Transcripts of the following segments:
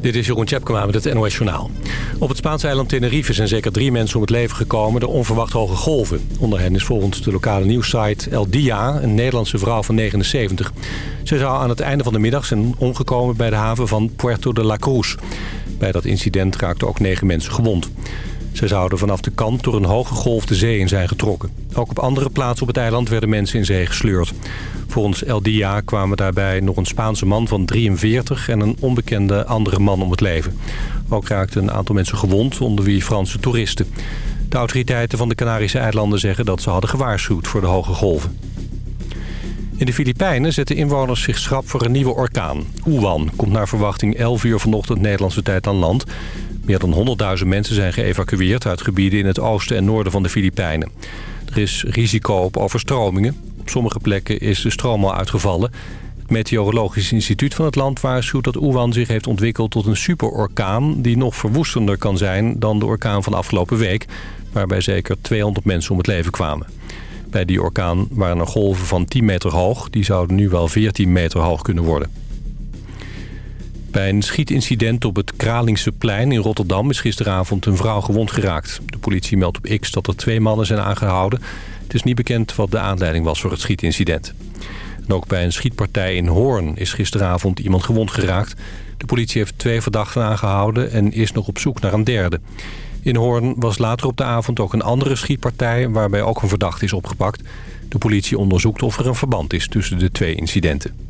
Dit is Jeroen Tjepkema met het NOS Journaal. Op het Spaanse eiland Tenerife zijn zeker drie mensen om het leven gekomen... door onverwacht hoge golven. Onder hen is volgens de lokale nieuwssite El Dia, een Nederlandse vrouw van 79. Ze zou aan het einde van de middag zijn omgekomen bij de haven van Puerto de la Cruz. Bij dat incident raakten ook negen mensen gewond. Ze zouden vanaf de kant door een hoge golf de zee in zijn getrokken. Ook op andere plaatsen op het eiland werden mensen in zee gesleurd. Volgens El Dia kwamen daarbij nog een Spaanse man van 43 en een onbekende andere man om het leven. Ook raakten een aantal mensen gewond, onder wie Franse toeristen. De autoriteiten van de Canarische eilanden zeggen dat ze hadden gewaarschuwd voor de hoge golven. In de Filipijnen zetten inwoners zich schrap voor een nieuwe orkaan. Oewan komt naar verwachting 11 uur vanochtend Nederlandse tijd aan land. Meer dan 100.000 mensen zijn geëvacueerd uit gebieden in het oosten en noorden van de Filipijnen. Er is risico op overstromingen. Op sommige plekken is de stroom al uitgevallen. Het Meteorologisch Instituut van het land waarschuwt dat Oewan zich heeft ontwikkeld tot een superorkaan... die nog verwoestender kan zijn dan de orkaan van afgelopen week... waarbij zeker 200 mensen om het leven kwamen. Bij die orkaan waren er golven van 10 meter hoog. Die zouden nu wel 14 meter hoog kunnen worden. Bij een schietincident op het Kralingse plein in Rotterdam... is gisteravond een vrouw gewond geraakt. De politie meldt op X dat er twee mannen zijn aangehouden. Het is niet bekend wat de aanleiding was voor het schietincident. En ook bij een schietpartij in Hoorn is gisteravond iemand gewond geraakt. De politie heeft twee verdachten aangehouden en is nog op zoek naar een derde. In Hoorn was later op de avond ook een andere schietpartij... waarbij ook een verdachte is opgepakt. De politie onderzoekt of er een verband is tussen de twee incidenten.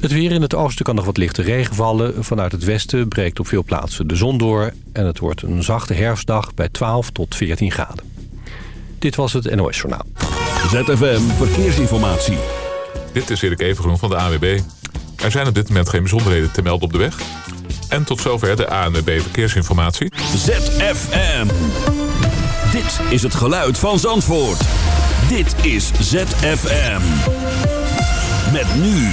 Het weer in het oosten kan nog wat lichte regen vallen. Vanuit het westen breekt op veel plaatsen de zon door... en het wordt een zachte herfstdag bij 12 tot 14 graden. Dit was het NOS Journaal. ZFM Verkeersinformatie. Dit is Erik Evengroen van de AWB. Er zijn op dit moment geen bijzonderheden te melden op de weg. En tot zover de ANWB Verkeersinformatie. ZFM. Dit is het geluid van Zandvoort. Dit is ZFM. Met nu...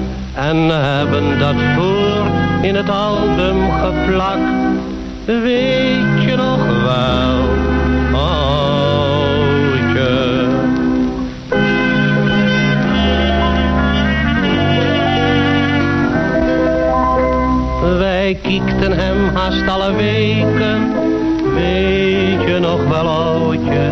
En hebben dat voor in het album geplakt. Weet je nog wel, oudje. Wij kiekten hem haast alle weken, weet je nog wel oudje.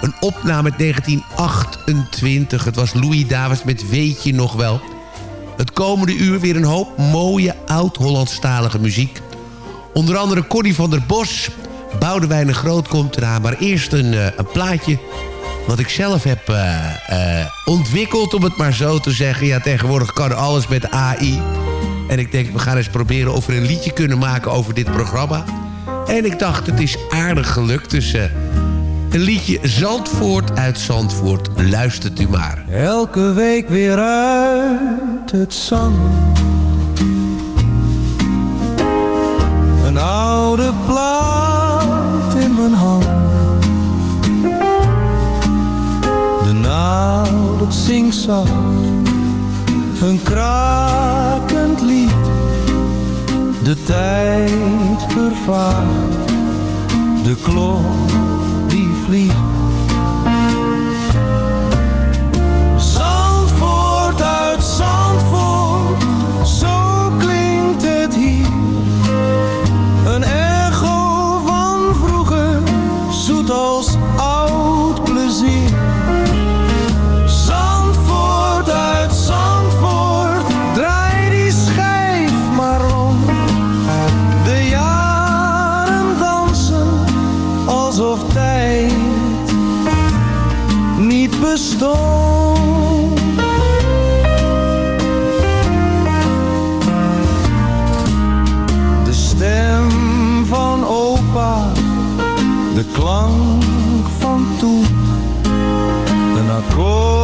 Een opname uit 1928. Het was Louis Davids met Weet je nog wel. Het komende uur weer een hoop mooie oud-Hollandstalige muziek. Onder andere Connie van der Bos. Boudewijn de Groot komt eraan. Maar eerst een, eh, een plaatje wat ik zelf heb eh, eh, ontwikkeld, om het maar zo te zeggen. Ja, tegenwoordig kan alles met AI. En ik denk, we gaan eens proberen of we een liedje kunnen maken over dit programma. En ik dacht, het is aardig gelukt. Dus een liedje Zandvoort uit Zandvoort. Luistert u maar. Elke week weer uit het zand. Een oude plaat in mijn hand. De naald, het zingt. Een krakend lied. De tijd vervaagt. De klok die De stem van opa, de klank van toen, een accordeon,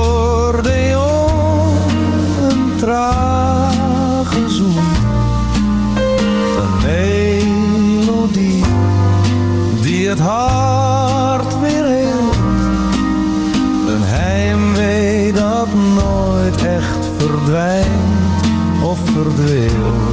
of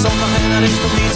zondag en er is to niet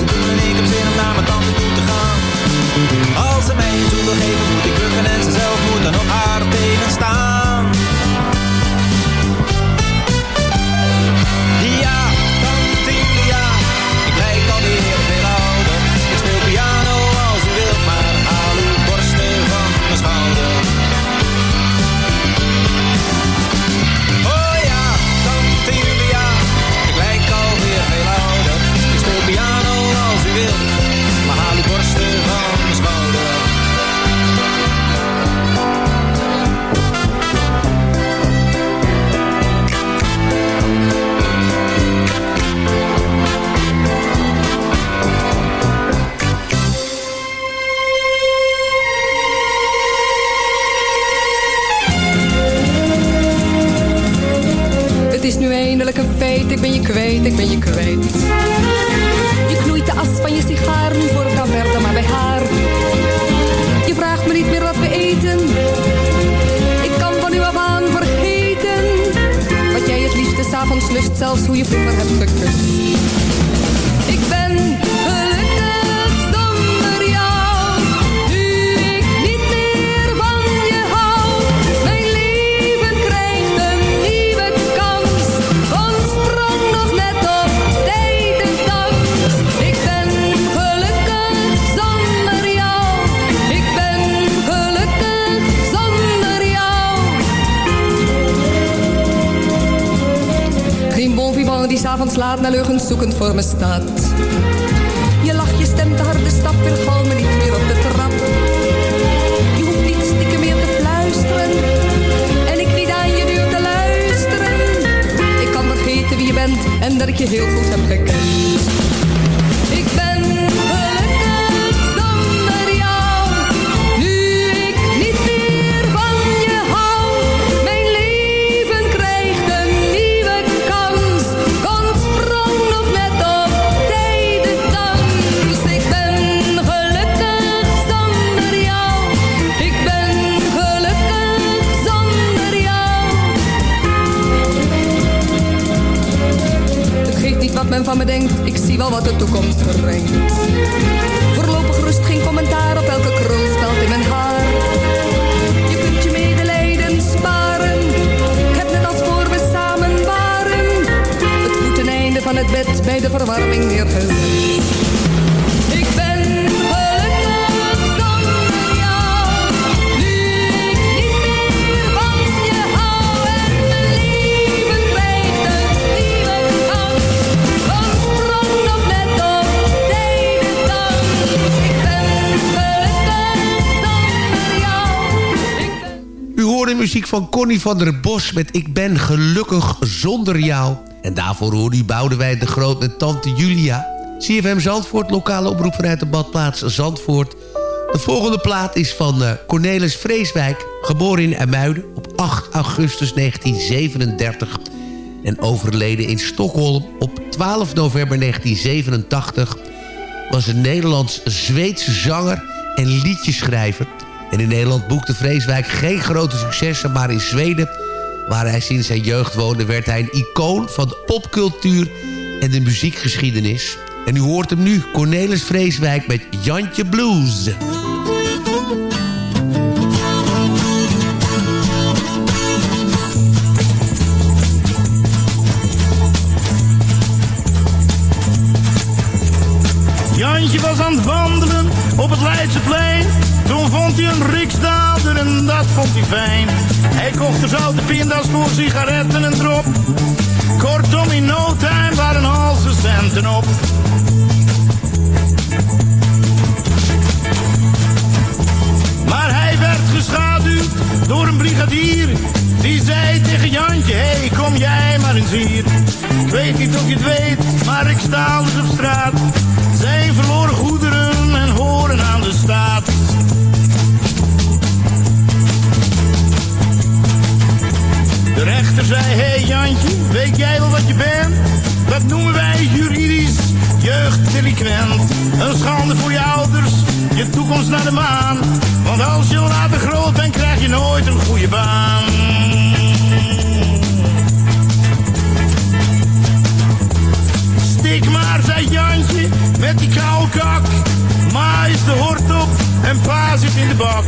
start. van der Bos met Ik ben gelukkig zonder jou. En daarvoor hoorde u wij de Groot met Tante Julia. CFM Zandvoort, lokale oproep vanuit de badplaats Zandvoort. De volgende plaat is van eh, Cornelis Vreeswijk, geboren in Ermuiden op 8 augustus 1937 en overleden in Stockholm op 12 november 1987... was een Nederlands-Zweedse zanger en liedjeschrijver. En in Nederland boekte Vreeswijk geen grote successen... maar in Zweden, waar hij sinds zijn jeugd woonde... werd hij een icoon van de popcultuur en de muziekgeschiedenis. En u hoort hem nu, Cornelis Vreeswijk met Jantje Blues. Jantje was aan het wandelen op het Leidseplein. Vond hij een riksdader en dat vond hij fijn. Hij kocht er zoute pinda's voor sigaretten en drop. Kortom, in no time waren al zijn centen op. Maar hij werd geschaduwd door een brigadier. Die zei tegen Jantje, hé hey, kom jij maar eens hier. Weet niet of je het weet, maar ik sta dus op straat. Zijn verloren goederen en horen aan de staat. Rechter zei, hé hey Jantje, weet jij wel wat je bent? Dat noemen wij juridisch jeugddelinquent. Een schande voor je ouders, je toekomst naar de maan. Want als je later groot bent, krijg je nooit een goede baan. Stik maar, zei Jantje, met die koude kak. Ma is de hort op en pa zit in de bak.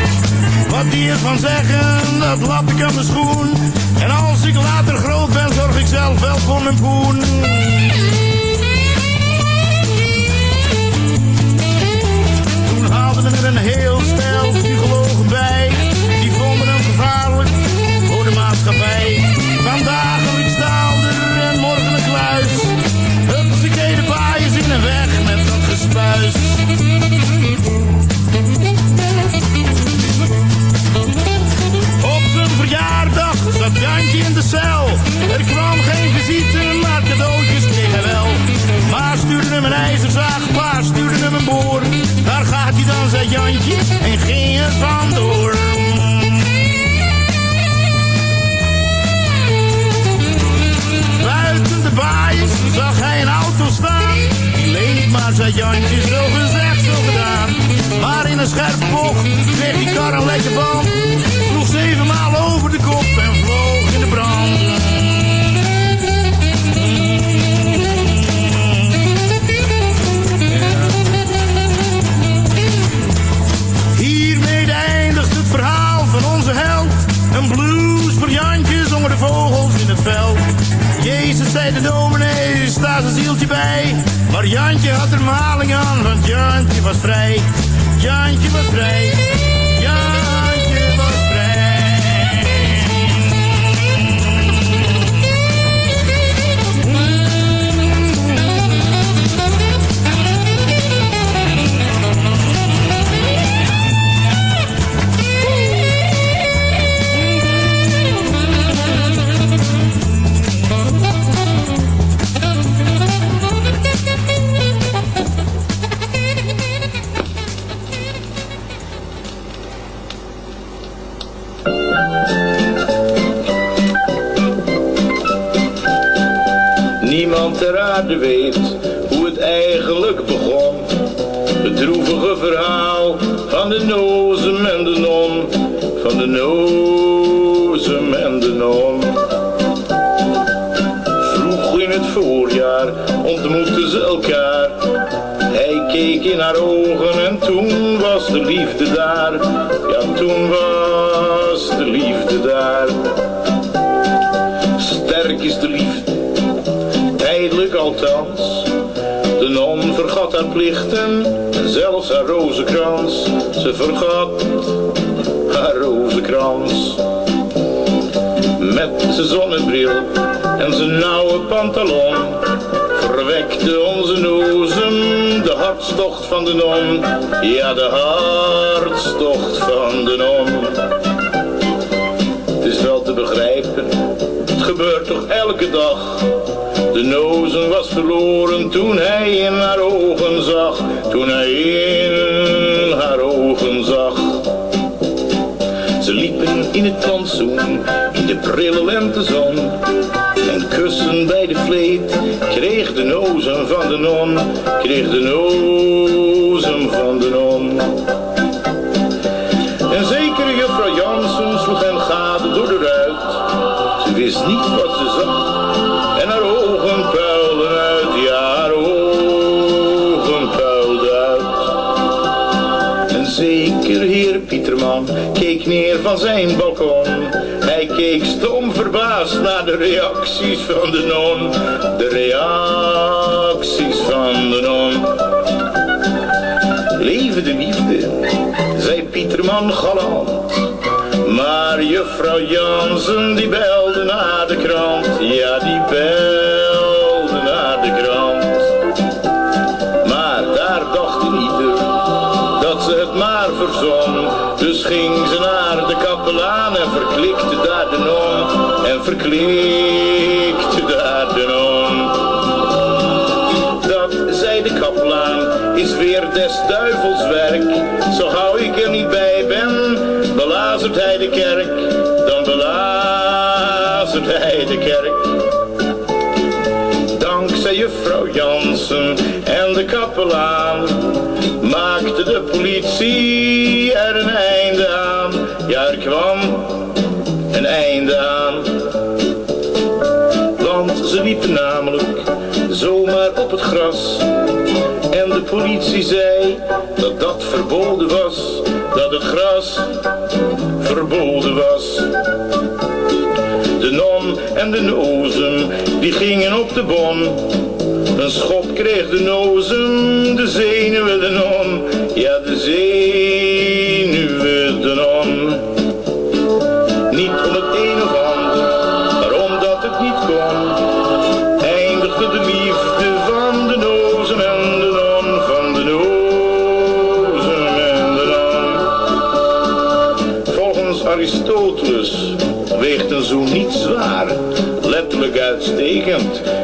Wat die ervan zeggen, dat lap ik aan mijn schoen. En als ik later groot ben, zorg ik zelf wel voor mijn poen. Toen haalden we er een heel stel psychologen Vroeg in het voorjaar ontmoetten ze elkaar. Hij keek in haar ogen en toen was de liefde daar. Ja, toen was de liefde daar. Sterk is de liefde tijdelijk althans. De non vergat haar plichten en zelfs haar rozenkrans. Ze vergat haar rozenkrans. Zijn zonnebril en zijn nauwe pantalon verwekte onze nozem de hartstocht van de non. Ja, de hartstocht van de non. Het is wel te begrijpen, het gebeurt toch elke dag. De nozen was verloren toen hij in haar ogen zag. Toen hij in haar ogen zag. Ze liepen in het plantsoen, de prille lentezon. En kussen bij de vleet kreeg de nozen van de non, kreeg de nozen van de non. En zeker juffrouw Janssen sloeg en gade door de ruit. Ze wist niet wat ze zag en haar ogen puilden uit, ja haar ogen puilden uit. En zeker heer Pieterman keek neer van zijn balkon Keek stom verbaasd naar de reacties van de non. De reacties van de non. Leven de liefde, zei Pieterman galant. Maar juffrouw Jansen die belde naar de krant. Ja, die belde naar de krant. Maar daar dacht ieder dat ze het maar verzon. Dus ging ze naar de kapelaan en verklikte daar de non. En verklikte daar de non. Dat, zei de kapelaan, is weer des duivels werk. Zo gauw ik er niet bij ben, belazert hij de kerk. Dan belazert hij de kerk. Dankzij juffrouw Jansen en de kapelaan maakte de politie er een einde politie zei dat dat verboden was. Dat het gras verboden was. De non en de nozem, die gingen op de bon. Een schot kreeg de nozem, de zenuwen de non.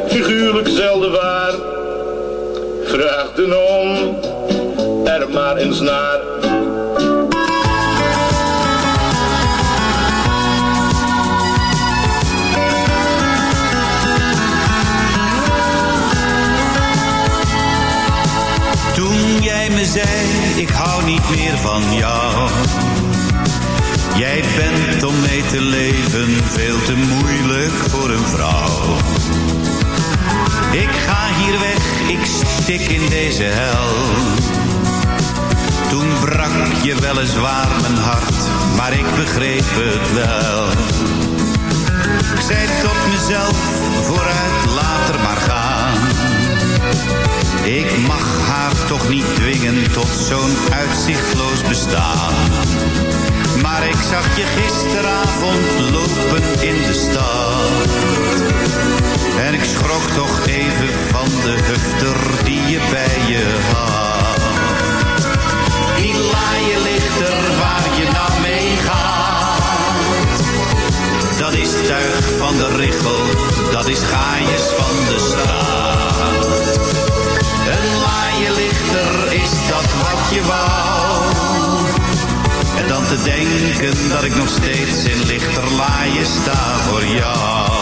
Figuurlijk zelden waar. Vraag de non er maar eens naar. Toen jij me zei, ik hou niet meer van jou. Jij bent om mee te leven veel te voor een vrouw. Ik ga hier weg, ik stik in deze hel. Toen brak je weliswaar mijn hart, maar ik begreep het wel. Ik zei tot mezelf, vooruit, later maar gaan. Ik mag haar toch niet dwingen tot zo'n uitzichtloos bestaan. Maar ik zag je gisteravond lopen in de stad. En ik schrok toch even van de hufter die je bij je had. Die laaie lichter waar je nou mee gaat. Dat is tuig van de richel, dat is gaaiers van de straat. Een laaie lichter, is dat wat je wou? Dan te denken dat ik nog steeds in lichterlaaien sta voor jou.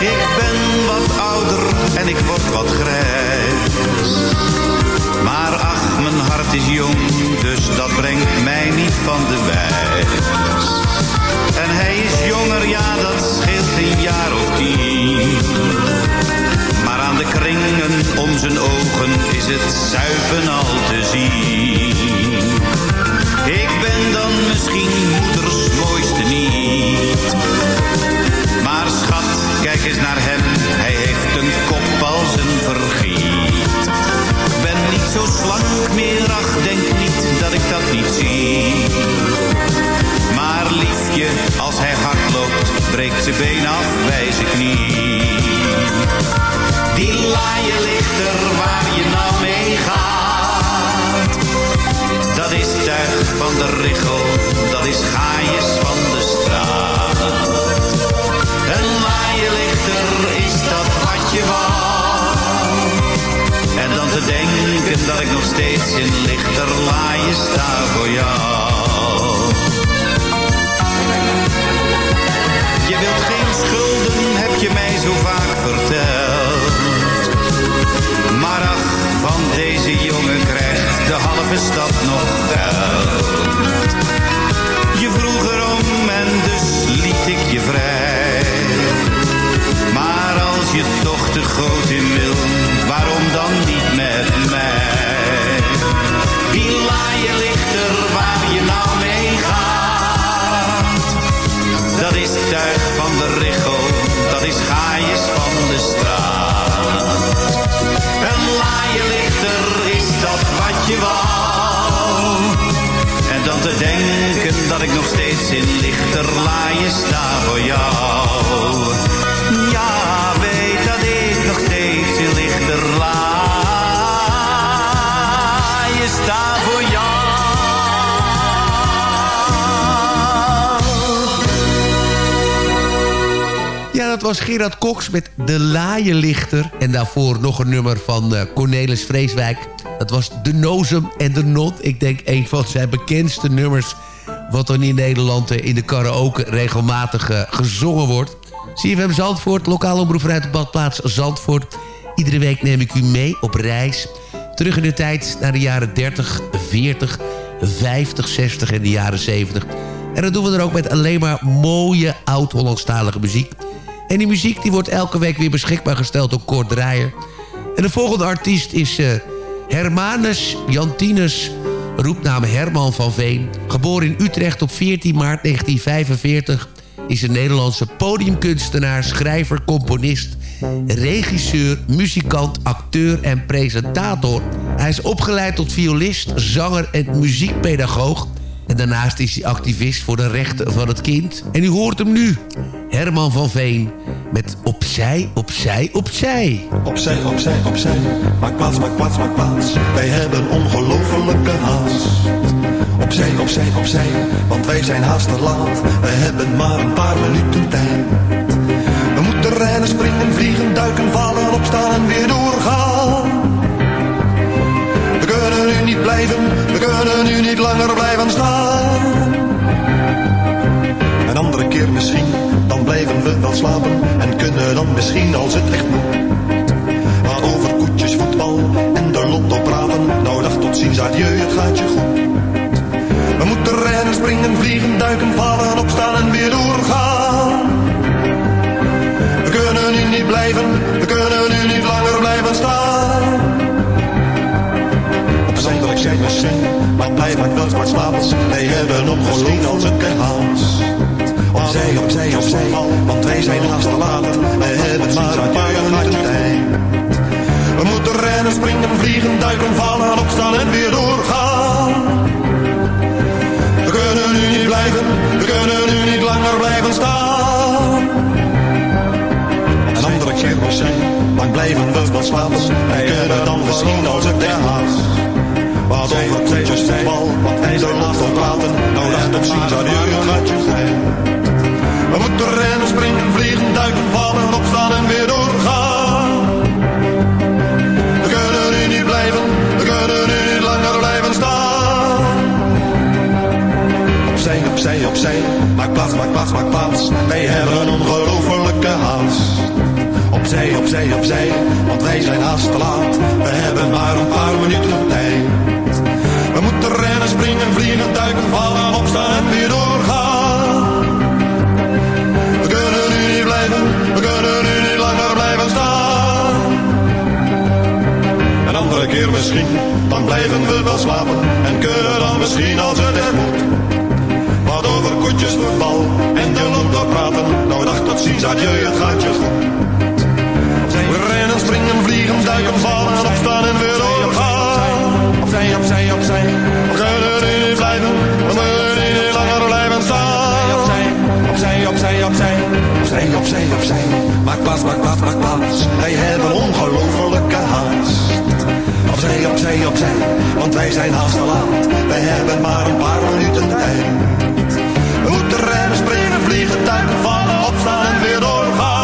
Ik ben wat ouder en ik word wat grijs. Maar ach, mijn hart is jong, dus dat brengt mij niet van de wijs. En hij is jonger, ja, dat scheelt een jaar of tien. Maar aan de kringen om zijn ogen is het zuipen al te zien. Ik ben dan misschien moeders mooiste niet. Maar schat, kijk eens naar hem, hij heeft een kop als een vergiet. Niet zo slank meer, ach, denk niet dat ik dat niet zie. Maar liefje, als hij hard loopt, breekt zijn been af bij zijn knie. Die laaie dat ik nog steeds in lichterlaaien sta voor jou. Je wilt geen schulden, heb je mij zo vaak verteld. Maar ach, van deze jongen krijgt de halve stad nog geld. Je vroeg erom en dus liet ik je vrij. Maar als je toch te groot in wil, En dan te denken dat ik nog steeds in lichterlaaien sta voor jou. Ja, weet dat ik nog steeds in lichterlaaien sta voor jou. dat was Gerard Koks met De Laaienlichter. En daarvoor nog een nummer van eh, Cornelis Vreeswijk. Dat was De Nozem en De Not. Ik denk een van zijn bekendste nummers... wat dan in Nederland eh, in de karaoke regelmatig eh, gezongen wordt. CFM Zandvoort, lokale omroep vanuit de badplaats Zandvoort. Iedere week neem ik u mee op reis. Terug in de tijd naar de jaren 30, 40, 50, 60 en de jaren 70. En dat doen we dan ook met alleen maar mooie oud-Hollandstalige muziek. En die muziek die wordt elke week weer beschikbaar gesteld door Kort Draaier. En de volgende artiest is eh, Hermanus Jantinus, roepnaam Herman van Veen. Geboren in Utrecht op 14 maart 1945... is een Nederlandse podiumkunstenaar, schrijver, componist... regisseur, muzikant, acteur en presentator. Hij is opgeleid tot violist, zanger en muziekpedagoog... En daarnaast is hij activist voor de rechten van het kind. En u hoort hem nu. Herman van Veen met Opzij, Opzij, Opzij. Opzij, opzij, opzij. Maak plaats, maak plaats, maak plaats. Wij hebben ongelofelijke haast. Opzij, opzij, opzij. Want wij zijn haast te laat. We hebben maar een paar minuten tijd. We moeten rennen, springen, vliegen, duiken, vallen, opstaan en weer doorgaan. Blijven, we kunnen nu niet langer blijven staan. Een andere keer misschien, dan blijven we wel slapen en kunnen dan misschien als het echt moet. Maar over koetjes, voetbal en de lotto praten, nou dag tot ziens, adieu, het gaat je goed. We moeten rennen, springen, vliegen, duiken, vallen, opstaan en weer doorgaan. We kunnen nu niet blijven, we kunnen nu niet langer blijven staan. Maar blijf maar wel maar. Wij hebben ongelooflijke haast. Opzij, opzij, opzij, want wij zijn haast te laat. We hebben maar een paar tijd. We moeten rennen, springen, vliegen, duiken, vallen, opstaan en weer doorgaan. We kunnen nu niet blijven, we kunnen nu niet langer blijven staan. Een andere keer zijn, lang blijven we slapen. Wij kunnen dan misschien als het Wat over kleedjes voetbal, want wij zijn naast ons praten. Nou dacht tot ziens, adieu, een gatje zijn. We moeten rennen, springen, vliegen, duiken, vallen, opstaan en weer doorgaan. We kunnen nu niet blijven, we kunnen nu niet langer blijven staan. Opzij, opzij, opzij, maak plaats, maak plaats, maak plaats. Wij hebben een ongelofelijke haast. Opzij, opzij, opzij, want wij zijn haast te laat. We hebben maar een paar minuten tijd. We moeten rennen, springen, vliegen, duiken, vallen, opstaan en weer doorgaan. We kunnen nu niet blijven, we kunnen nu niet langer blijven staan. Een andere keer misschien, dan blijven we wel slapen. En kunnen dan misschien als het er moet. Wat over koetjes, voetbal en de lotto praten. Nou dag tot ziens, adieu, het gaat je goed. We rennen, springen, vliegen, duiken, vallen, opstaan en weer doorgaan. Opzij, opzij, opzij. We kunnen nu niet blijven, we moeten nu niet langer blijven staan. Opzij, opzij, opzij, opzij. Opzij, opzij. Maak plaats, maak plaats, maak plaats. Wij hebben ongelofelijke haast. Opzij, opzij, opzij. Want wij zijn haast te laat. Wij hebben maar een paar minuten tijd. Moeten rennen, springen, vliegen, duiken, vallen, opstaan en weer doorgaan.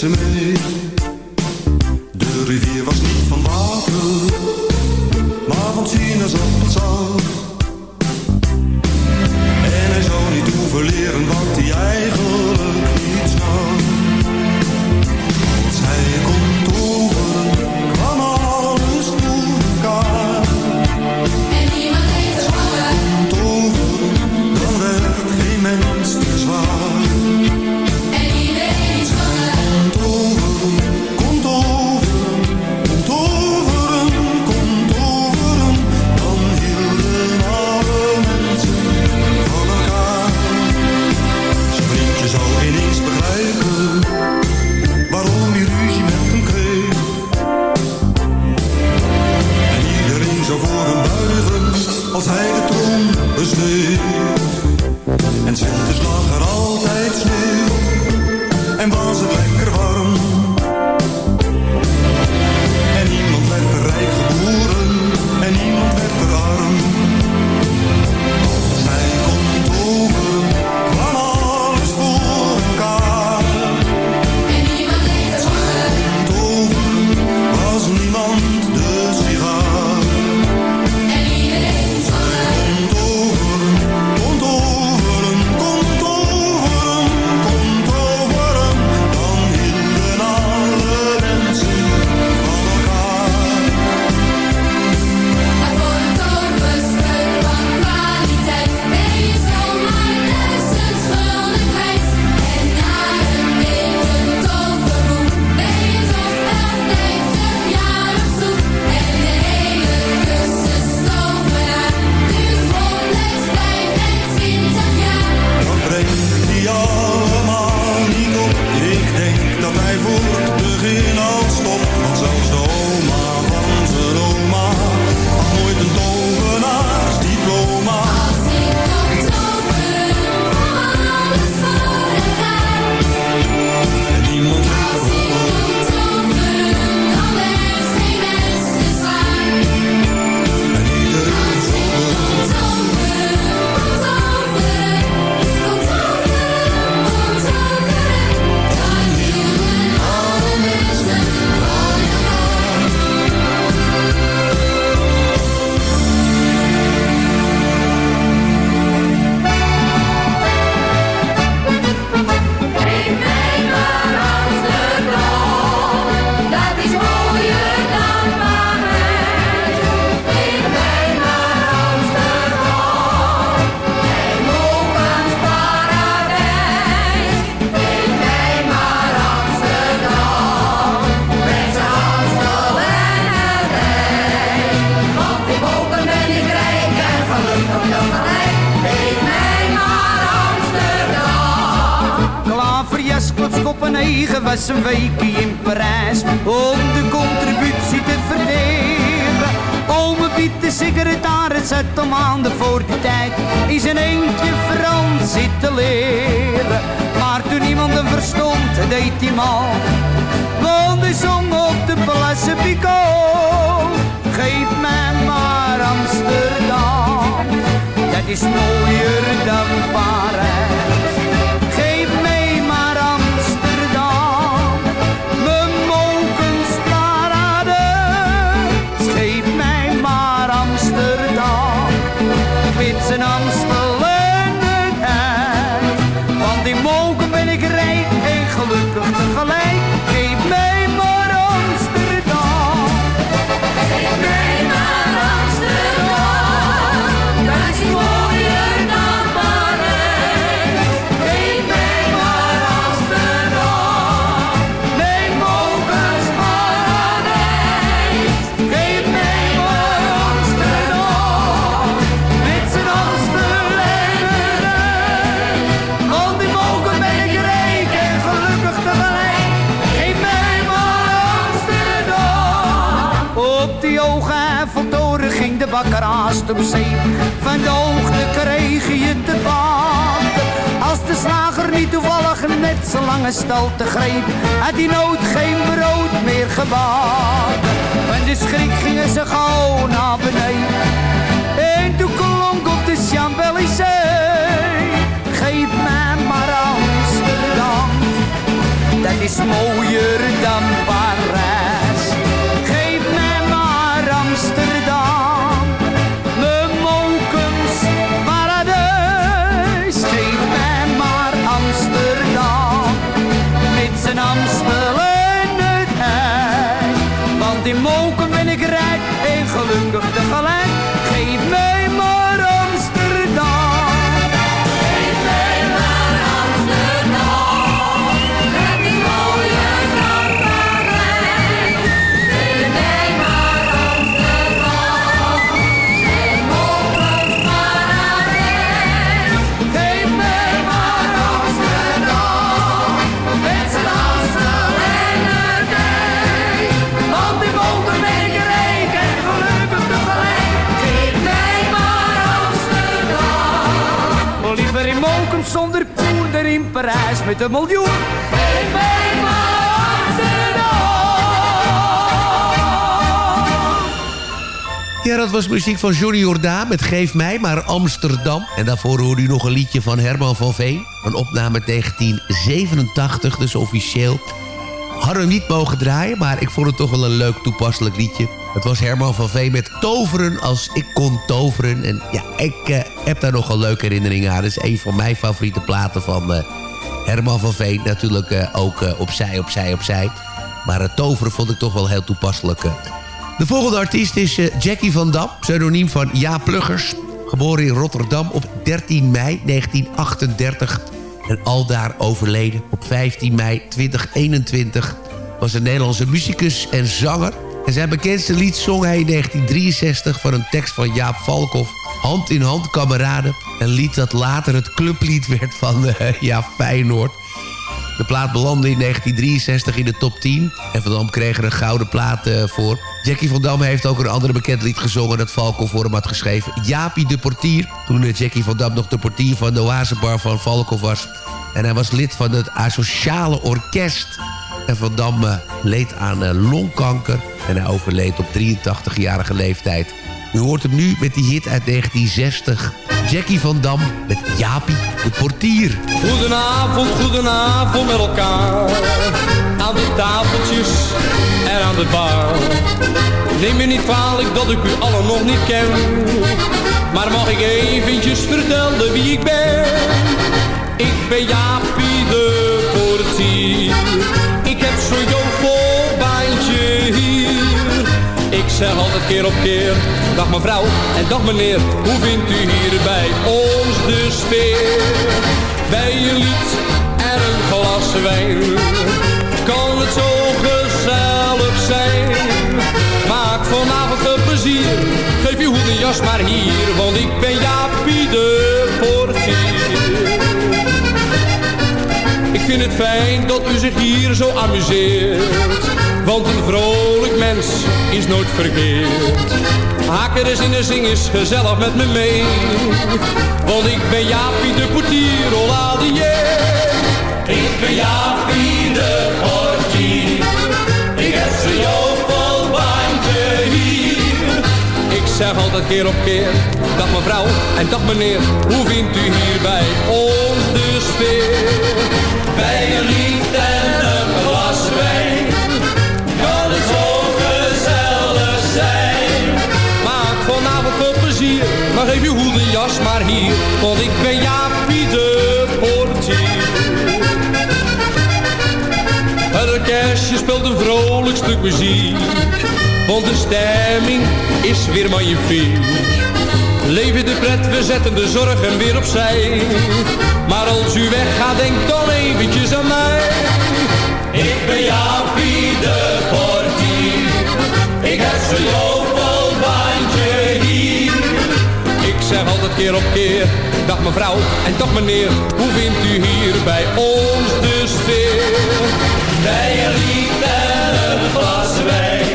ze Van de hoogte kreeg je te bakken. Als de slager niet toevallig net zo lange te greep, had hij nooit geen brood meer gebakken. Van de schrik gingen ze gauw naar beneden. En toen klonk op de Champs-Élysées. Geef mij maar Amsterdam. Dat is mooier dan een miljoen. Geef mij maar Amsterdam. Ja, dat was muziek van Johnny Jordaan met Geef mij maar Amsterdam. En daarvoor hoorde u nog een liedje van Herman van Veen. Een opname uit 1987, dus officieel. Hadden hem niet mogen draaien, maar ik vond het toch wel een leuk toepasselijk liedje. Het was Herman van Veen met Toveren als ik kon toveren. En ja, ik eh, heb daar nogal leuke herinneringen aan. Het is een van mijn favoriete platen van eh, Herman van Veen. Natuurlijk eh, ook eh, opzij, opzij, opzij. Maar het toveren vond ik toch wel heel toepasselijk. eh. De volgende artiest is Jackie van Dam, pseudoniem van Ja Pluggers. Geboren in Rotterdam op 13 mei 1938 en aldaar overleden op 15 mei 2021... was een Nederlandse muzikus en zanger. En zijn bekendste lied zong hij in 1963 van een tekst van Jaap Valkhoff... Hand in hand kameraden. Een lied dat later het clublied werd van eh, ja, Feyenoord. De plaat belandde in 1963 in de top 10. En Van Dam kreeg er een gouden plaat eh, voor. Jackie van Dam heeft ook een ander bekend lied gezongen... dat Valko voor hem had geschreven. Jaapie de Portier. Toen eh, Jackie van Dam nog de portier van de oasebar van Valko was. En hij was lid van het Asociale Orkest. En Van Dam leed aan longkanker. En hij overleed op 83-jarige leeftijd. U hoort hem nu met die hit uit 1960. Jackie van Dam met Jaapie de Portier. Goedenavond, goedenavond met elkaar. Aan de tafeltjes en aan de bar. Neem me niet kwalijk dat ik u allen nog niet ken. Maar mag ik eventjes vertellen wie ik ben? Ik ben Jaapie de portier. Ik heb zo'n jovel baantje zeg altijd keer op keer, dag mevrouw en dag meneer. Hoe vindt u hier bij ons de sfeer? Bij een lied en een glas wijn. Kan het zo gezellig zijn? Maak vanavond een plezier. Geef uw hoed en jas maar hier, want ik ben Jaapie de portier. Ik vind het fijn dat u zich hier zo amuseert. Want een vrolijk mens is nooit verkeerd. Haken is in de zing is gezellig met me mee. Want ik ben Jaapie de portier, jee. Ik ben Jaapie de portier. Ik heb zo'n jovel baantje hier. Ik zeg altijd keer op keer, dag mevrouw en dag meneer. Hoe vindt u hier bij ons de sfeer? Want ik ben Jaapie de portier. Het orkestje speelt een vrolijk stuk muziek. Want de stemming is weer magnifiek. Leven de pret, we zetten de zorgen weer opzij. Maar als u weggaat, denk dan eventjes aan mij. Ik ben Jaapie de portier. Ik heb zo'n jovel baantje hier. Ik zeg altijd keer op keer, dag mevrouw en dag meneer. Hoe vindt u hier bij ons de sfeer? Bij een lied en een glas wijn.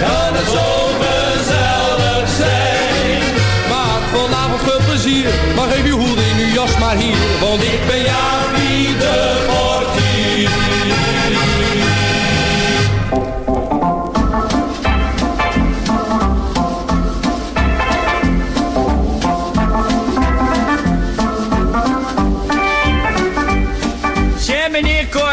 Kan het zo plezier, maar geef uw hoed in uw jas maar hier, want ik ben Jaapie de portier.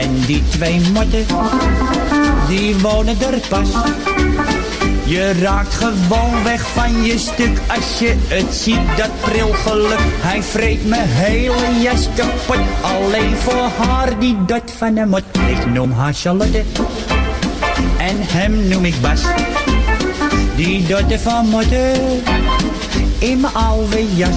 En die twee motten, die wonen er pas. Je raakt gewoon weg van je stuk als je het ziet, dat prilgeluk. Hij vreet mijn hele jas kapot, alleen voor haar die dot van de mot. Ik noem haar Charlotte en hem noem ik Bas. Die dotte van motten in mijn oude jas.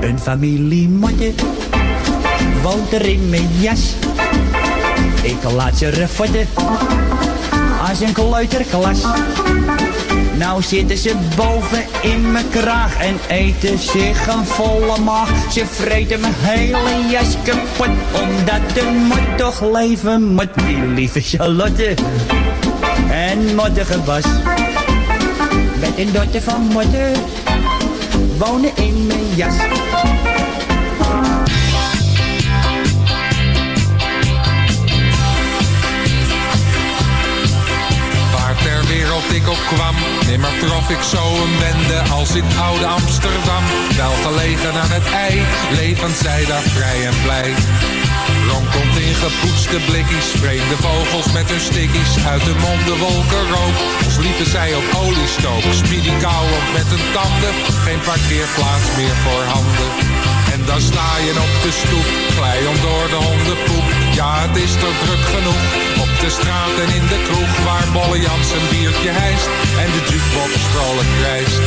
Een familie motten woont er in mijn jas. Ik laat ze refotten als een kleuterklas. Nou zitten ze boven in mijn kraag en eten zich een volle maag. Ze vreten mijn hele jas kapot, omdat de mot toch leven moet. Die lieve Charlotte en mottige Bas. Met een dochter van motten wonen in mijn jas. Ter wereld ik ook kwam, nimmer trof ik zo een bende als in oude Amsterdam. Wel gelegen aan het ei, levend zij daar vrij en blij. Ronkelt in gepoetste blikjes, vreemde vogels met hun stickies. Uit de monden wolken rook, als liepen zij op oliestook. Speedy kauwend met hun tanden, geen parkeerplaats meer voor handen. En dan sta je op de stoep, glij om door de hondenpoep. Ja, het is toch druk genoeg, op de straat en in de kroeg. Waar Bolle Jans een biertje hijst en de jukebox vrolijk krijst.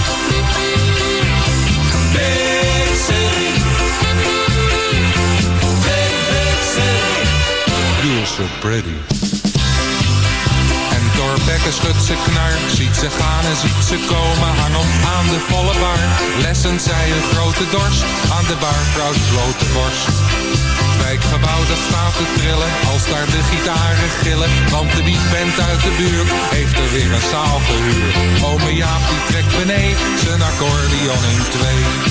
You're so pretty. En Thorbecke schudt ze knar, ziet ze gaan en ziet ze komen. Hang op aan de volle bar, lessen zij een grote dorst. Aan de bar vrouwt blote borst. Het wijkgebouw dat staat te trillen, als daar de gitaren gillen. Want de beatband uit de buurt heeft er weer een zaal gehuurd. Ome Jaap die trekt beneden, zijn accordeon in twee.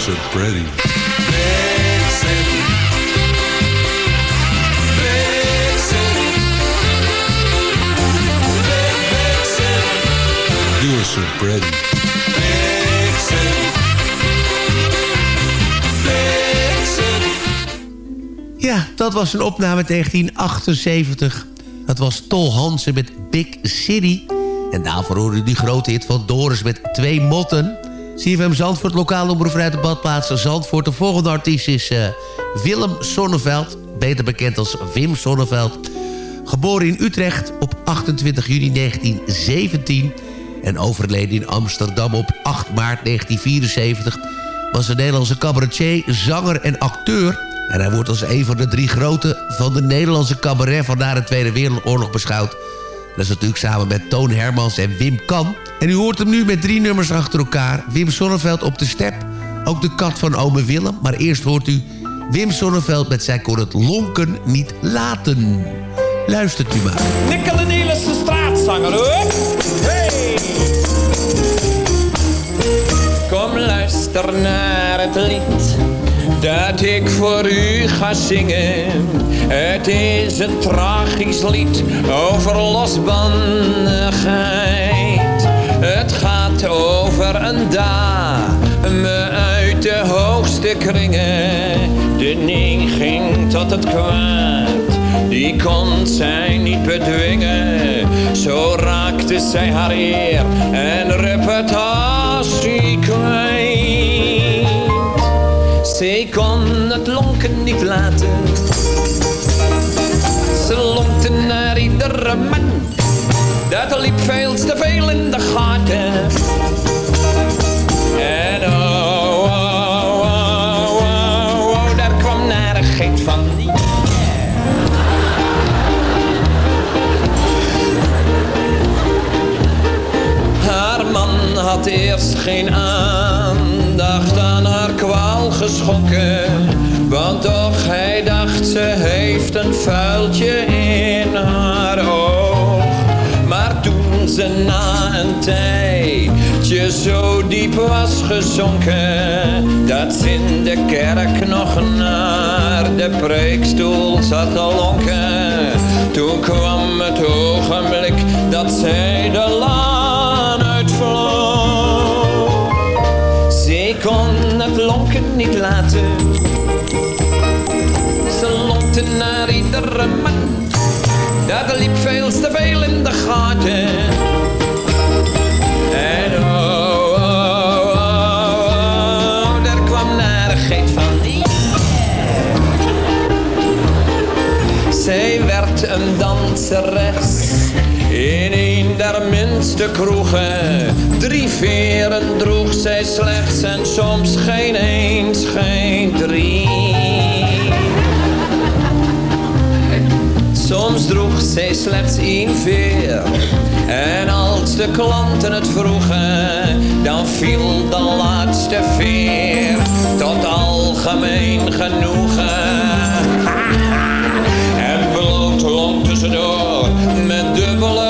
so pretty. City. You're so. Ja, dat was een opname uit 1978. Dat was Tol Hansen met Big City. En daarvoor hoorde u die grote hit van Doris met Twee Motten. CFM Zandvoort, lokale omroep de badplaats Zandvoort. De volgende artiest is eh, Willem Sonneveld. Beter bekend als Wim Sonneveld. Geboren in Utrecht op 28 juni 1917. En overleden in Amsterdam op 8 maart 1974. Was een Nederlandse cabaretier, zanger en acteur... En hij wordt als een van de drie grote van de Nederlandse cabaret van na de Tweede Wereldoorlog beschouwd. Dat is natuurlijk samen met Toon Hermans en Wim Kan. En u hoort hem nu met drie nummers achter elkaar. Wim Sonneveld op de step. Ook de kat van ome Willem. Maar eerst hoort u Wim Sonneveld met Zij kon het lonken niet laten. Luistert u maar. Nikkele Nielsen straatzanger hoor. Hey! Kom luister naar het lied dat ik voor u ga zingen. Het is een tragisch lied over losbandigheid. Het gaat over een dame uit de hoogste kringen. De neiging tot het kwaad, die kon zij niet bedwingen. Zo raakte zij haar eer en reputatie Zij kon het lonken niet laten. Ze lonkte naar iedere man. Dat liep veel te veel in de gaten. En oh, oh, oh, oh, oh, daar kwam narigheid van. Haar man had eerst geen aan Want toch hij dacht ze heeft een vuiltje in haar oog. Maar toen ze na een tijdje zo diep was gezonken. Dat ze in de kerk nog naar de preekstoel zat te lonken. Toen kwam het ogenblik dat zij de laan uitvloog. Zij kon niet laten. Ze lonkte naar iedere man. Dat liep veel te veel in de gaten. En oh, oh, oh, oh, daar kwam narigheid van. Zij werd een danseres der minste kroegen. Drie veren droeg zij slechts en soms geen eens, geen drie. Soms droeg zij slechts één veer. En als de klanten het vroegen, dan viel de laatste veer. Tot algemeen genoegen. En bloot lonkte ze door met dubbele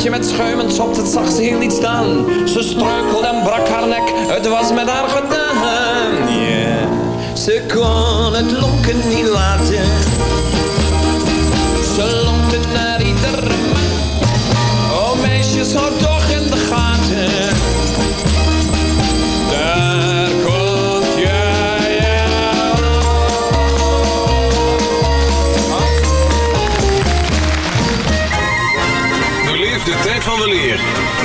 Emmertje met schuim en sopt, het zag ze heel niet staan. Ze struikelde en brak haar nek, het was met haar gedaan. Ja, ze kon het lonken niet laten. Ze lonkt het naar ieder man. Oh meisjes, houd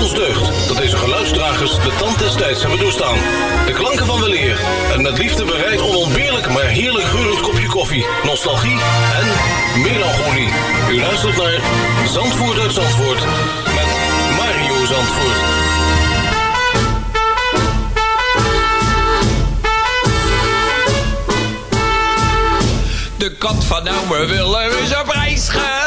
Ons deugd dat deze geluidsdragers de tand des tijds hebben doorstaan. De klanken van weleer en met liefde bereid onontbeerlijk maar heerlijk geurend kopje koffie, nostalgie en melancholie. U luistert naar Zandvoort uit Zandvoort met Mario Zandvoort. De kat van ome Willem is op reis geweest.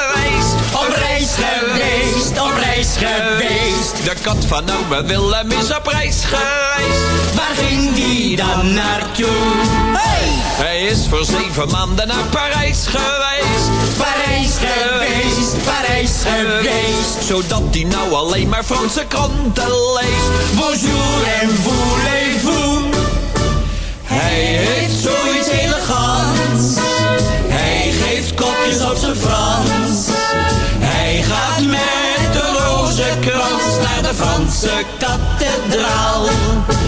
Reis geweest, op reis geweest. De kat van ome Willem is op reis geweest. Waar ging die dan naartoe? Hey! Hij is voor zeven maanden naar Parijs geweest. Parijs geweest, Parijs geweest. Zodat hij nou alleen maar Franse kranten leest. Bonjour en voulez-vous. Hij heeft zoiets elegants. Hij geeft kopjes op zijn Frans. Gaat met de rozenkrans naar de Franse kathedraal.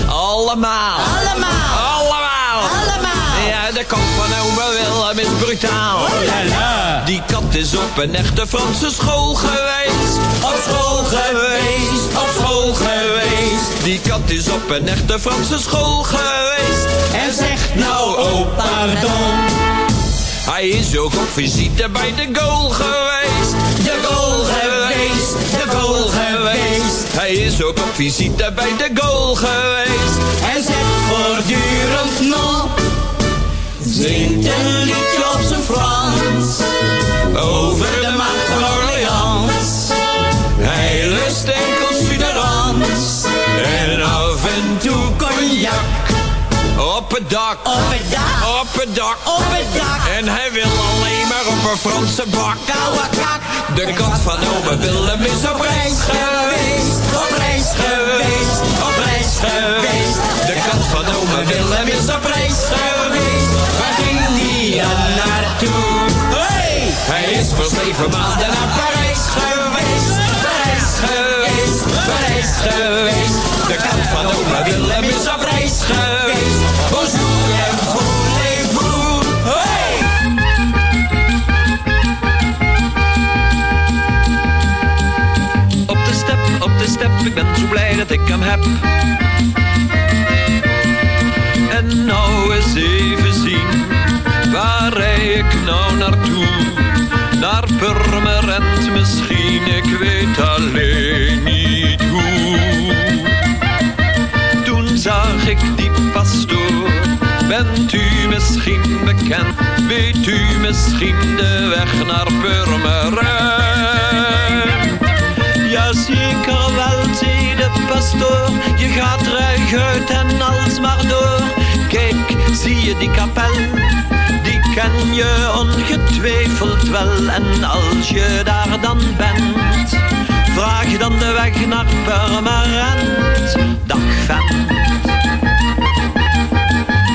Allemaal. Allemaal. Allemaal. Allemaal. Ja, de kat van ome Willem is brutaal. Oh la la. Die kat is op een echte Franse school geweest. Op school geweest, op school geweest. Die kat is op een echte Franse school geweest. En zegt nou, oh pardon. Hij is ook op visite bij de goal geweest. De goal geweest, de goal geweest. Hij is ook op visite bij de goal geweest. En zegt voortdurend nog. Zingt een liedje op zijn Frans. Over de macht van Orleans. Hij lust enkel suderans. En het dak. Op het dak. Op het dak. Op het dak. En hij wil alleen maar op een Franse bak. Koude kak. De kat van ome Willem is op reis geweest. Op reis geweest. Op reis geweest. De kat van ome Willem is op reis geweest. Waar ging die dan naartoe? Hey! Hij is voor zeven maanden naar Parijs geweest. Geweest. Geweest. De kat van ome Willem is op reis. Bonjour en voulez-vous. Hey! Op de step, op de step, ik ben zo blij dat ik hem heb. En nou eens even zien, waar rij ik nou naartoe? Naar Purmerend misschien, ik weet alleen zag ik die pastoor, bent u misschien bekend? Weet u misschien de weg naar Purmerend? Ja, zeker wel, zei de pastoor. Je gaat ruig en alsmaar door. Kijk, zie je die kapel? Die ken je ongetwijfeld wel. En als je daar dan bent, vraag dan de weg naar Purmerend. Dag vent.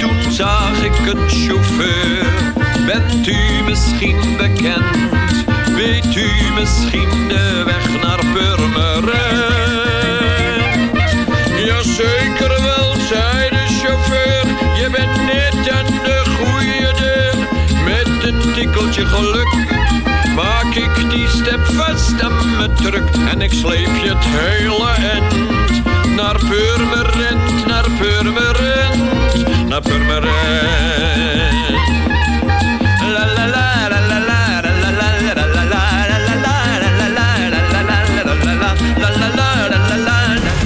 Toen zag ik een chauffeur, bent u misschien bekend? Weet u misschien de weg naar Purmerend? Jazeker wel, zei de chauffeur, je bent net aan de goede deur. Met een tikkeltje geluk maak ik die step vast aan mijn truck en ik sleep je het hele end naar Purmerend, naar Purmerend, naar Purmerend. La la la la la la.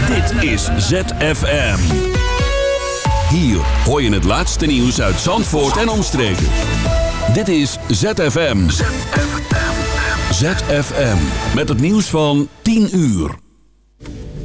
Dit is ZFM. Hier hoor je het laatste nieuws uit Zandvoort en omstreken. Dit is ZFM. ZFM. Met het nieuws van 10 uur.